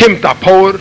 chimpta power